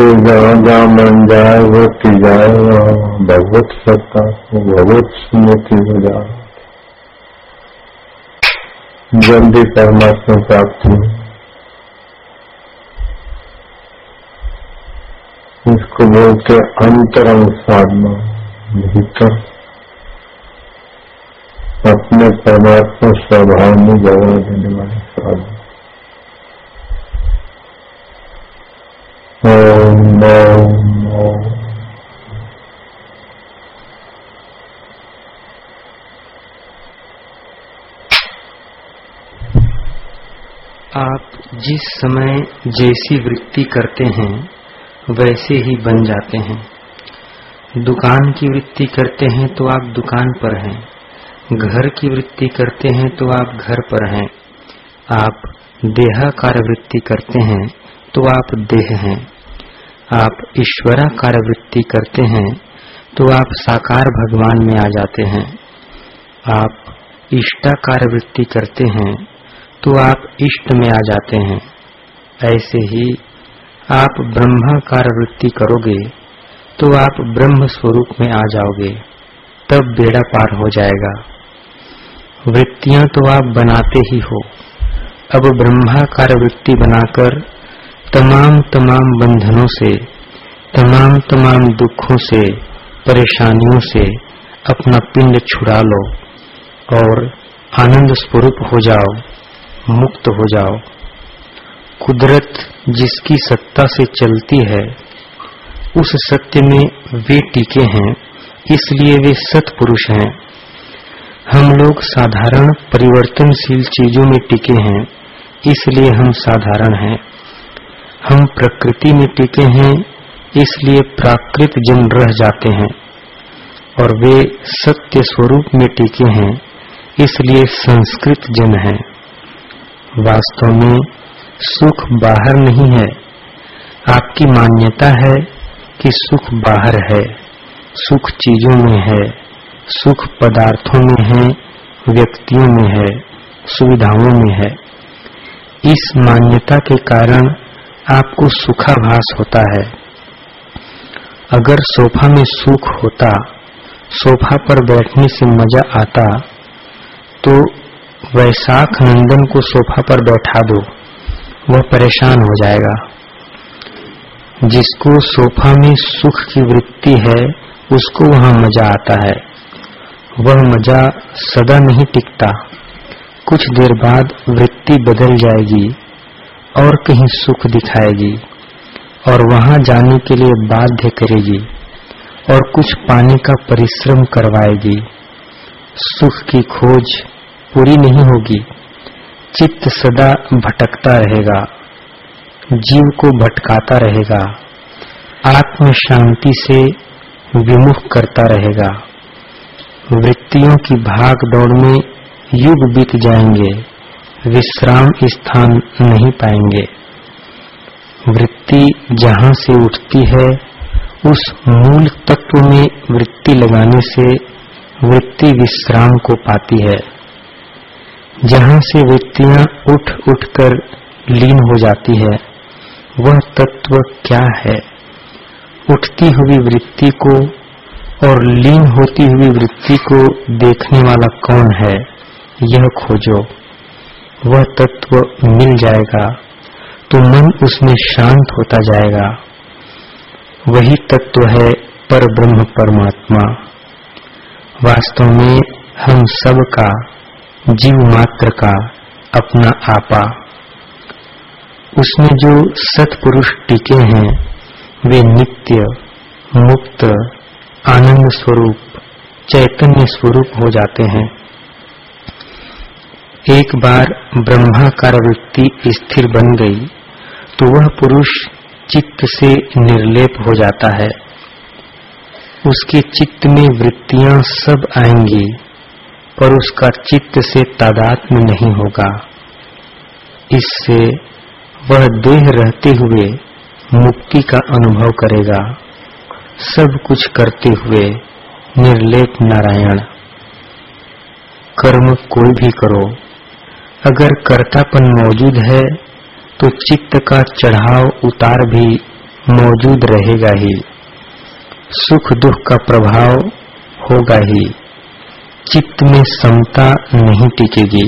से जहाँ जहाँ मन जाए वो की जाए भगवत सत्ता को भगवत स्मृति हो जाए। जल्दी परमात्मा प्राप्ति इसको बोलते अंतरंग साधना, भीतर। अपने परमात्मा स्वभाव में जगह देने वाली साधना। आप जिस समय जैसी वृत्ति करते हैं, वैसे ही बन जाते हैं। दुकान की वृत्ति करते हैं तो आप दुकान पर हैं। घर की वृत्ति करते हैं तो आप घर पर हैं। आप देहाकार वृत्ति करते हैं तो आप देह हैं। आप ईश्वराकार वृत्ति करते हैं तो आप साकार भगवान में आ जाते हैं। आप इष्टाकार वृत्ति करते हैं तो आप इष्ट में आ जाते हैं। ऐसे ही आप ब्रह्माकार वृत्ति करोगे तो आप ब्रह्म स्वरूप में आ जाओगे, तब बेड़ा पार हो जाएगा। वृत्तियाँ तो आप बनाते ही हो। अब ब्रह्माकार वृत्ति बनाकर तमाम तमाम बंधनों से, तमाम तमाम दुखों से, परेशानियों से अपना पिंड छुड़ा लो और आनंद स्वरूप हो जाओ, मुक्त हो जाओ। कुदरत जिसकी सत्ता से चलती है, उस सत्य में वे टीके हैं, इसलिए वे सत्पुरुष हैं। हम लोग साधारण परिवर्तनशील चीज़ों में टिके हैं, इसलिए हम साधारण हैं। हम प्रकृति में टिके हैं, इसलिए प्राकृत जन रह जाते हैं, और वे सत्य स्वरूप में टिके हैं, इसलिए संस्कृत जन हैं। वास्तव में सुख बाहर नहीं है। आपकी मान्यता है कि सुख बाहर है, सुख चीज़ों में है, सुख पदार्थों में है, व्यक्तियों में है, सुविधाओं में है। इस मान्यता के कारण आपको सुखाभास होता है। अगर सोफा में सुख होता, सोफा पर बैठने से मज़ा आता तो वैशाख नंदन को सोफा पर बैठा दो, वह परेशान हो जाएगा। जिसको सोफा में सुख की वृत्ति है, उसको वहाँ मज़ा आता है। वह मज़ा सदा नहीं टिकता। कुछ देर बाद वृत्ति बदल जाएगी। और कहीं सुख दिखाएगी और वहाँ जाने के लिए बाध्य करेगी और कुछ पाने का परिश्रम करवाएगी। सुख की खोज पूरी नहीं होगी। चित्त सदा भटकता रहेगा। जीव को भटकाता रहेगा। आत्म शांति से विमुख करता रहेगा। वृत्तियों की भाग दौड़ में युग बीत जाएँगे। विश्राम स्थान नहीं पाएँगे। वृत्ति जहाँ से उठती है, उस मूल तत्व में वृत्ति लगाने से वृत्ति विश्राम को पाती है। जहाँ से वृत्तियाँ उठ उठकर लीन हो जाती है, वह तत्व क्या है? उठती हुई वृत्ति को और लीन होती हुई वृत्ति को देखने वाला कौन है, यह खोजो। वह तत्व मिल जाएगा तो मन उसमें शांत होता जाएगा। वही तत्व है पर ब्रह्म परमात्मा। वास्तव में हम सब का जीव मात्र का अपना आपा। उसमें जो सतपुरुष टिके हैं, वे नित्य, मुक्त, आनंद स्वरूप, चैतन्य स्वरूप हो जाते हैं। एक बार ब्रह्माकार वृत्ति स्थिर बन गई तो वह पुरुष चित्त से निर्लेप हो जाता है। उसके चित्त में वृत्तियाँ सब आएँगी, पर उसका चित्त से तादात्म्य नहीं होगा। इससे वह देह रहते हुए मुक्ति का अनुभव करेगा। सब कुछ करते हुए निर्लेप नारायण, कर्म कोई भी करो। अगर कर्तापन मौजूद है तो चित्त का चढ़ाव उतार भी मौजूद रहेगा ही। सुख दुख का प्रभाव होगा ही। चित्त में समता नहीं टिकेगी।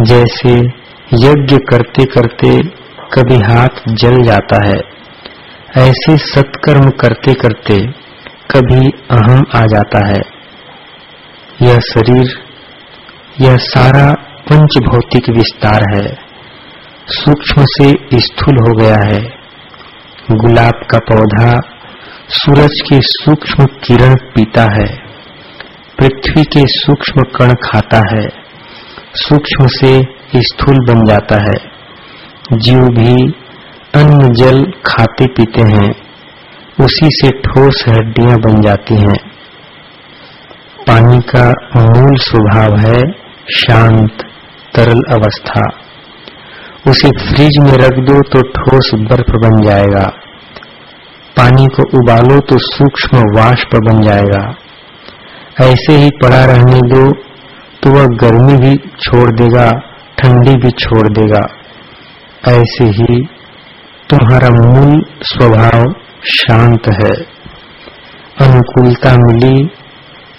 जैसे यज्ञ करते करते कभी हाथ जल जाता है, ऐसे सत्कर्म करते करते कभी अहम आ जाता है। यह शरीर, यह सारा पंच भौतिक विस्तार है। सूक्ष्म से स्थूल हो गया है। गुलाब का पौधा सूरज के सूक्ष्म किरण पीता है। पृथ्वी के सूक्ष्म कण खाता है। सूक्ष्म से स्थूल बन जाता है। जीव भी अन्न जल खाते पीते हैं। उसी से ठोस हड्डियाँ बन जाती हैं। पानी का मूल स्वभाव है शांत। तरल अवस्था। उसे फ्रिज में रख दो तो ठोस बर्फ़ बन जाएगा। पानी को उबालो तो सूक्ष्म वाष्प बन जाएगा। ऐसे ही पड़ा रहने दो तो वह गर्मी भी छोड़ देगा, ठंडी भी छोड़ देगा। ऐसे ही तुम्हारा मूल स्वभाव शांत है। अनुकूलता मिली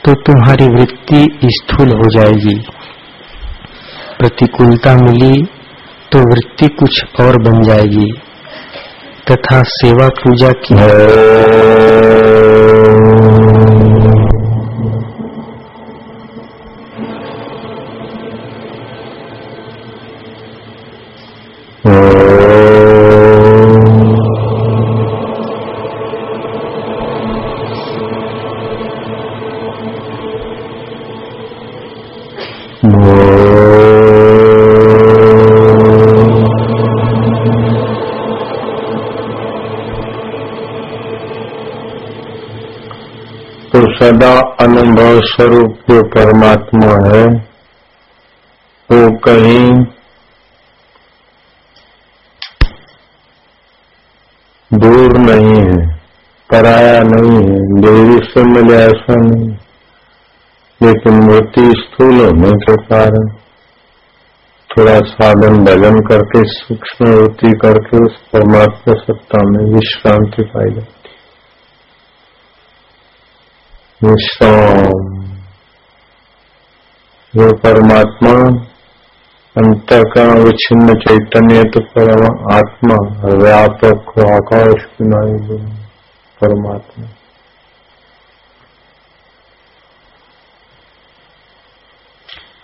तो तुम्हारी वृत्ति स्थूल हो जाएगी। प्रतिकूलता मिली तो वृत्ति कुछ और बन जाएगी। तथा सेवा पूजा की सदा अनुभव स्वरूप जो परमात्मा है वो कहीं दूर नहीं है, पराया नहीं है, देवी से मिले ऐसा नहीं, लेकिन मूर्ति स्थूल होने के कारण थोड़ा साधन भजन करके, सूक्ष्म वृत्ति करके उस परमात्मा सत्ता में विश्रांति पाई जाती विश्राम जो परमात्मा अंतर का विच्छिन्न चैतन्य तो परम आत्मा, व्यापक आकाश की परमात्मा।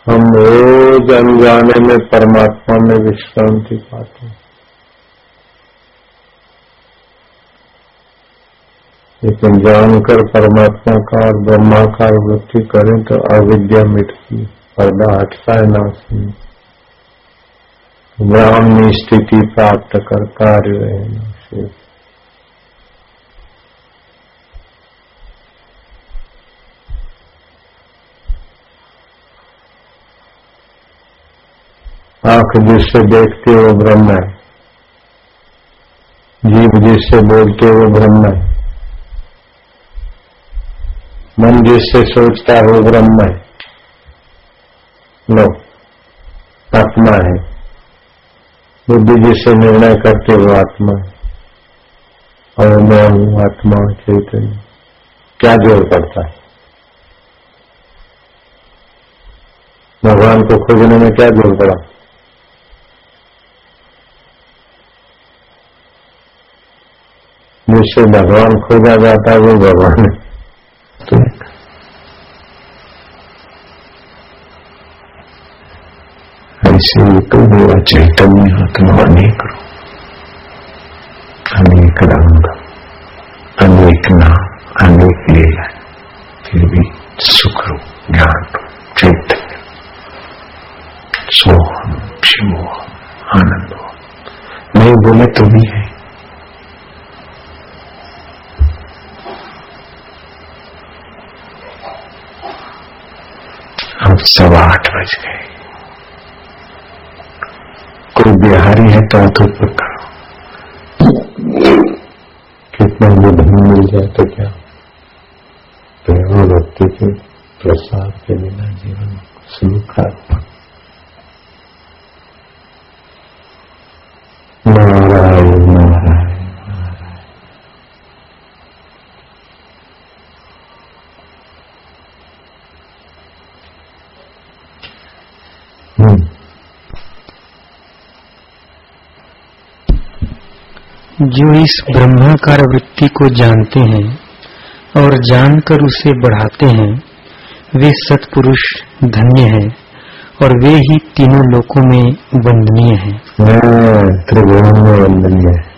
हम रोज अनजाने में परमात्मा में विश्रांति पाते हैं। लेकिन जानकर परमात्मा का और ब्रह्माकार वृत्ति करें तो अविद्या मिटती पर्दा हटता है नाश ब्राह्मणी स्थिति प्राप्त कर कार्य रहे आँख जिससे देखते वो ब्रह्म है, जीव जिससे बोलते वो ब्रह्म है। मन जिससे सोचता है वो ब्रह्म है। लो, आत्मा है। बुद्धि जिससे निर्णय करते वो आत्मा है। और मैं हूँ आत्मा चैतन्य। क्या ज़ोर पड़ता है? भगवान को खोजने में क्या ज़ोर पड़ा? जिससे भगवान खोजा जाता है, वो भगवान है। ऐसे तो मेरा चैतन्य आत्मा अनेक अनेक रंग, अनेक नाम, अनेक लीला, फिर भी सुख रो, ज्ञान रो, चैतन्य। सोहम शिवो आनंद हो। नहीं बोले तो भी है अब सवा आठ बज गए। कोई बिहारी है तो तो करो कितना मुझे मिल जाए तो क्या प्रेम भक्ति के प्रसाद के बिना जीवन सुखात्मक नारायण नारायण नारायण जो इस ब्रह्माकार वृत्ति को जानते हैं और जानकर उसे बढ़ाते हैं वे सत्पुरुष धन्य हैं और वे ही तीनों लोकों में वंदनीय हैं। त्रिभुवन में वंदनीय है।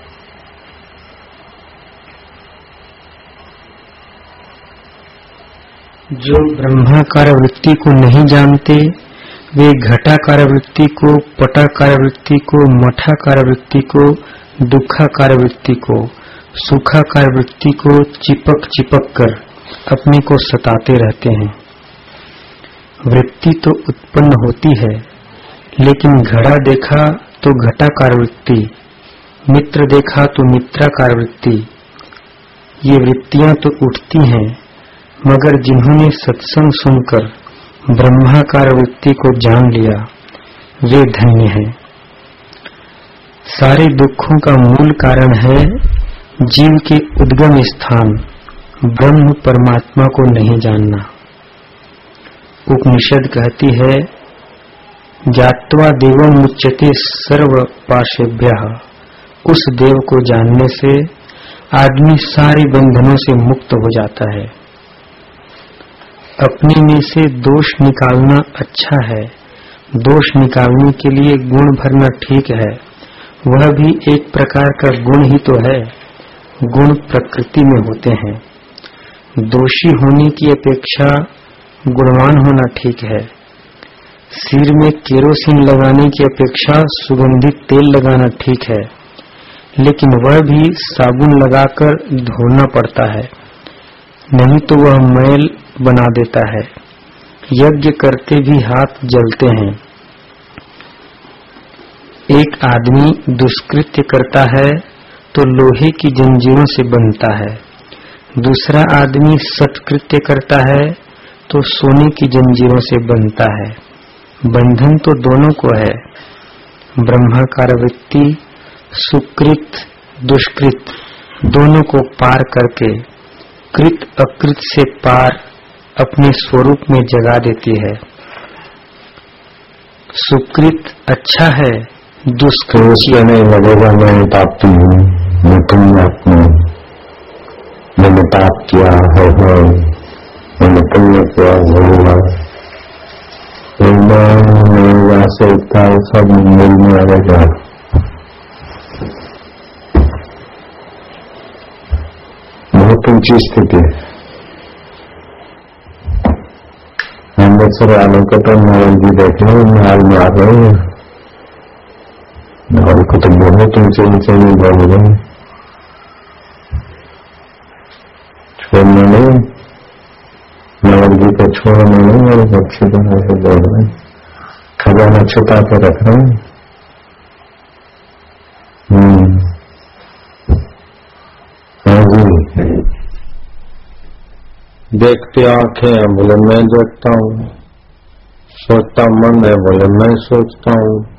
जो ब्रह्माकार वृत्ति को नहीं जानते वे घटाकार वृत्ति को पटाकार वृत्ति को मठाकार वृत्ति को दुखाकार वृत्ति को सुखाकार वृत्ति को चिपक चिपक कर अपने को सताते रहते हैं। वृत्ति तो उत्पन्न होती है, लेकिन घड़ा देखा तो घटाकार वृत्ति मित्र देखा तो मित्राकार वृत्ति ये वृत्तियाँ तो उठती हैं, मगर जिन्होंने सत्संग सुनकर ब्रह्माकार वृत्ति को जान लिया, वे धन्य हैं। सारे दुखों का मूल कारण है जीव के उद्गम स्थान, ब्रह्म परमात्मा को नहीं जानना। उपनिषद कहती है, ज्ञातवा देवम मुच्यते सर्व पाशेभ्य उस देव को जानने से आदमी सारे बंधनों से मुक्त हो जाता है। अपने में से दोष निकालना अच्छा है। दोष निकालने के लिए गुण भरना ठीक है। वह भी एक प्रकार का गुण ही तो है। गुण प्रकृति में होते हैं। दोषी होने की अपेक्षा गुणवान होना ठीक है। सिर में केरोसिन लगाने की अपेक्षा सुगंधित तेल लगाना ठीक है। लेकिन वह भी साबुन लगाकर धोना पड़ता है। नहीं तो वह मैल बना देता है। यज्ञ करते भी हाथ जलते हैं। एक आदमी दुष्कृत्य करता है तो लोहे की जंजीरों से बनता है। दूसरा आदमी सत्कृत्य करता है तो सोने की जंजीरों से बनता है। बंधन तो दोनों को है। ब्रह्माकार वृत्ति, सुकृत, दुष्कृत, दोनों को पार करके कृत अकृत से पार अपने स्वरूप में जगा देती है। सुकृत अच्छा है दुष्कृष्य नहीं लगेगा, मैं पापी हूँ, मैं पुण्यात्मा मैंने पाप किया है मैंने पुण्य किया होगा से सब मिल में आएगा बहुत ऊँची स्थिति है। हम लोग सर आलोक तो नारायण जी बैठे हैं मार मार रहे हैं। और को तो बहुत ऊँचे ऊँचे में बोल रहे छोड़ना नहीं नवर जी को छोड़ना नहीं और अच्छी तरह से बोल रहे खजाना छुपा के रख रहे हैं देखते आँखें हैं, बोले, मैं देखता हूँ, सोचता मन है, बोले, मैं सोचता हूँ।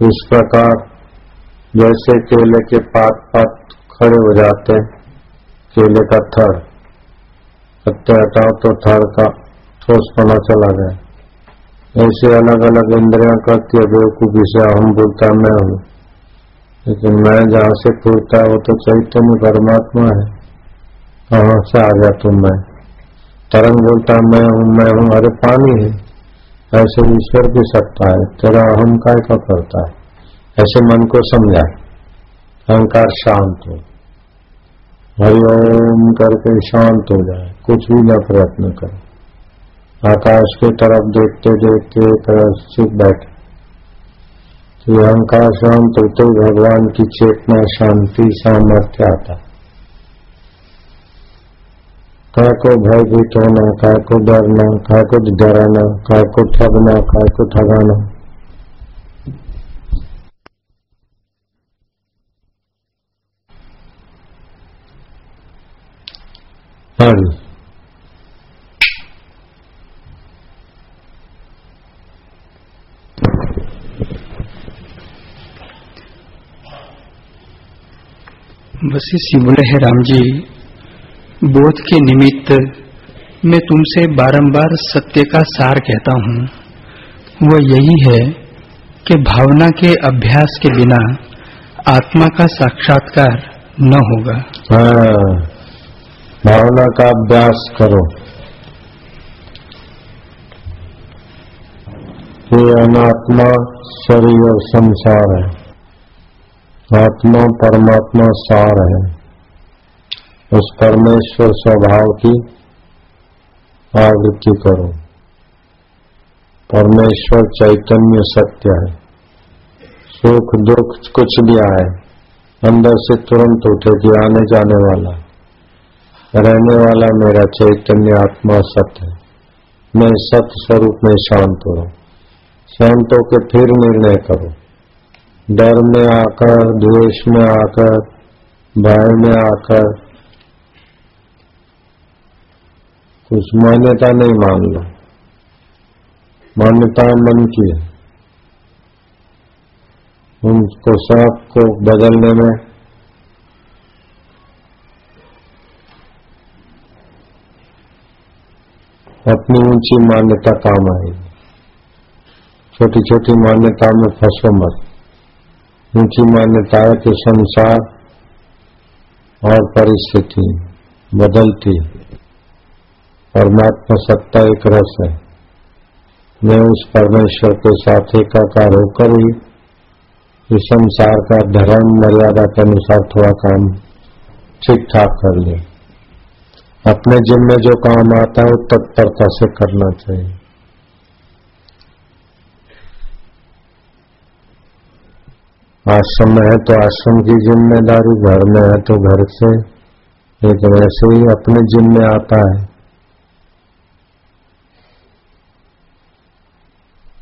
तो इस प्रकार जैसे केले के पात पात खड़े हो जाते केले का थर पत्ते हटाओ तो थर का ठोस पना चला गया। ऐसे अलग अलग इंद्रिया करती है, बेवकूफ़ी से हम बोलता मैं हूँ। लेकिन मैं जहाँ से है, वो तो चैतन्य परमात्मा है। कहाँ से आ गया तुम मैं? तरंग बोलता मैं हूँ मैं हूँ, अरे पानी है। ऐसे ईश्वर की सत्ता है, तेरा अहंकार का करता है। ऐसे मन को समझाए। अहंकार शांत हो। हरिओम करके शांत हो जाए। कुछ भी न प्रयत्न करे। आकाश की तरफ़ देखते देखते तरफ़ चुप बैठे। तो अहंकार शांत होते भगवान की चेतना शांति सामर्थ्य आता काय को भयभीत होना काय को डरना काय को डराना काय को ठगना काय को ठगाना हाँ बस इसी बोले है राम जी। बोध के निमित्त मैं तुमसे बारंबार सत्य का सार कहता हूँ। वह यही है कि भावना के अभ्यास के बिना आत्मा का साक्षात्कार न होगा। हाँ भावना का अभ्यास करो। ये अनात्मा, शरीर और संसार है। आत्मा, परमात्मा, सार है। उस परमेश्वर स्वभाव की आवृत्ति करो। परमेश्वर चैतन्य सत्य है। सुख दुख कुछ भी आए, अंदर से तुरंत उठे कि आने जाने वाला। रहने वाला मेरा चैतन्य आत्मा सत्य है। मैं सत्य स्वरूप में शांत हो। शांत होकर फिर निर्णय करो। डर में आकर, द्वेष में आकर, भय में आकर कुछ मान्यता नहीं मान लो। मान्यता मन की है। उनको सबको बदलने में अपनी ऊँची मान्यता काम आएगी। छोटी छोटी मान्यता में फंसो मत। ऊँची मान्यता है कि संसार और परिस्थिति बदलती परमात्मा सत्ता एक रस है। मैं उस परमेश्वर के साथ एकाकार होकर ही इस संसार का धर्म मर्यादा के अनुसार थोड़ा काम ठीक ठाक कर ले। अपने जिम्मे जो काम आता है वो तत्परता से करना चाहिए। आश्रम में है तो आश्रम की ज़िम्मेदारी घर में है तो घर से। लेकिन ऐसे ही अपने जिम्मे आता है।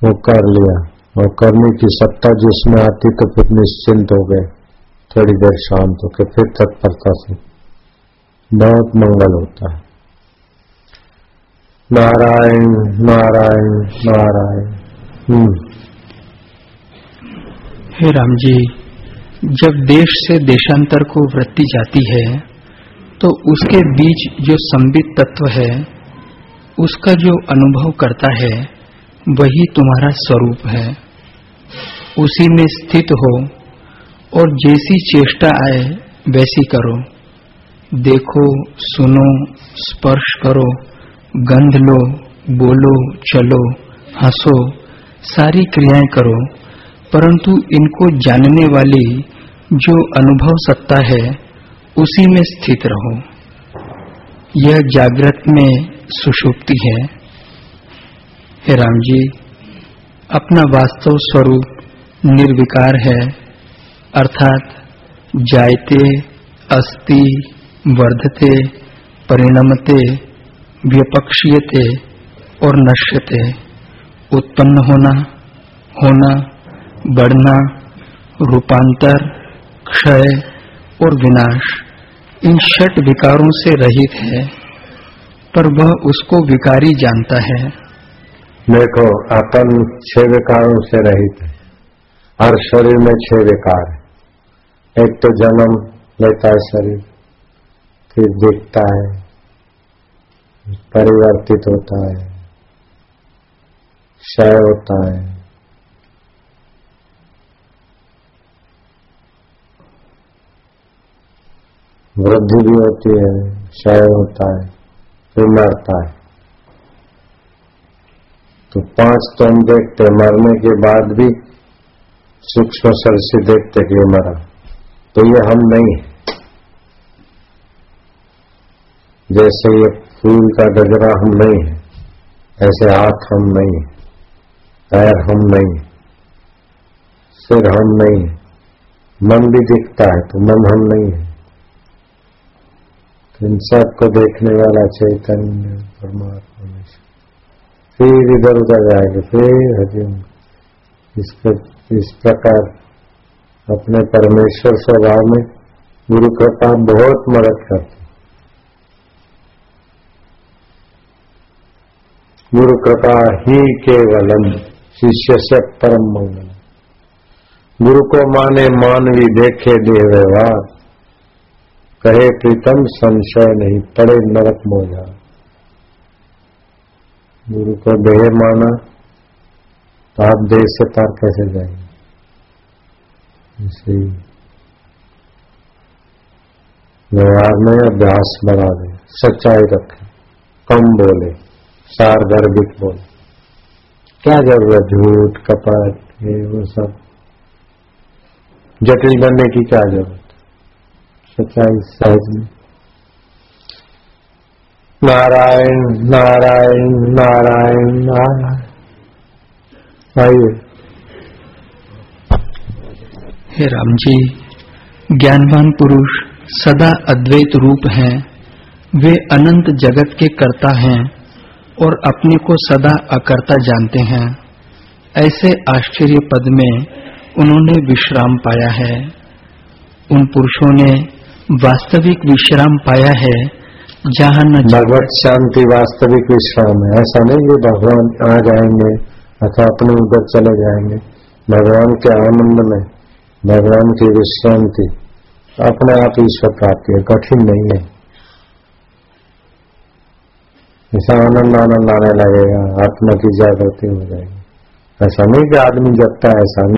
वो कर लिया। और करने की सत्ता जिसमें आती तो फिर निश्चिंत हो गए। थोड़ी देर शांत होकर फिर तत्परता से बहुत मंगल होता है। नारायण नारायण नारायण। हम्म। हे राम जी जब देश से देशांतर को वृत्ति जाती है तो उसके बीच जो संबित तत्व है, उसका जो अनुभव करता है वही तुम्हारा स्वरूप है। उसी में स्थित हो और जैसी चेष्टा आए, वैसी करो। देखो, सुनो, स्पर्श करो, गंध लो, बोलो, चलो, हंसो, सारी क्रियाएँ करो, परंतु इनको जानने वाली जो अनुभव सत्ता है, उसी में स्थित रहो। यह जागृत में सुषुप्ति है। हे राम जी, अपना वास्तव स्वरूप निर्विकार है, अर्थात जायते, अस्ति, वर्धते, परिणमते व्यपक्षीयते और नश्यते। उत्पन्न होना होना, बढ़ना, रूपांतर, क्षय और विनाश इन षट विकारों से रहित है, पर वह उसको विकारी जानता है। देखो, अपन छह विकारों से रहित है। हर शरीर में छह विकार है। एक तो जन्म लेता है शरीर, फिर दिखता है, परिवर्तित होता है, क्षय होता है। वृद्धि भी होती है, क्षय होता है, फिर मरता है। तो पाँच तो हम देखते, मरने के बाद भी सूक्ष्म सर से देखते कि ये मरा। तो ये हम नहीं है। जैसे ये फूल का गजरा हम नहीं है, ऐसे हाथ हम नहीं है, पैर हम नहीं सिर हम नहीं है, मन भी दिखता है तो मन हम नहीं है। इन सबको देखने वाला चैतन्य परमात्मा फिर इधर उधर जाएँगे, फिर हजम इस प्रकार अपने परमेश्वर स्वभाव में गुरु कृपा बहुत मदद करती गुरु कृपा ही केवलम, शिष्य से परम मंगल। गुरु को माने मानवी देखे देह व्यवहार, कहे प्रीतम संशय नहीं, पड़े नरक मोजा गुरु का देह माना तो आप देह से पार कैसे जाएँगे व्यवहार में अभ्यास बना दे, सच्चाई रखे, कम बोले सार गर्भित बोले। क्या ज़रूरत, झूठ, कपट, ये, वो सब। जटिल बनने की क्या ज़रूरत? सच्चाई सहज में। नारायण नारायण नारायण नारायण। आइए। हे राम जी ज्ञानवान पुरुष सदा अद्वैत रूप हैं। वे अनंत जगत के कर्ता हैं और अपने को सदा अकर्ता जानते हैं। ऐसे आश्चर्य पद में उन्होंने विश्राम पाया है। उन पुरुषों ने वास्तविक विश्राम पाया है जहाँ न भगवत शांति वास्तविक विश्राम है। ऐसा नहीं कि भगवान आ जाएँगे अथवा अपने उधर चले जाएँगे। भगवान के आनंद में, भगवान की विश्रांति, अपने आप ईश्वर प्राप्ति है। कठिन नहीं है। ऐसा आनंद आनंद आने लगेगा, आत्मा की जागृति हो जाएगी। ऐसा नहीं कि आदमी जगता है, ऐसा नहीं।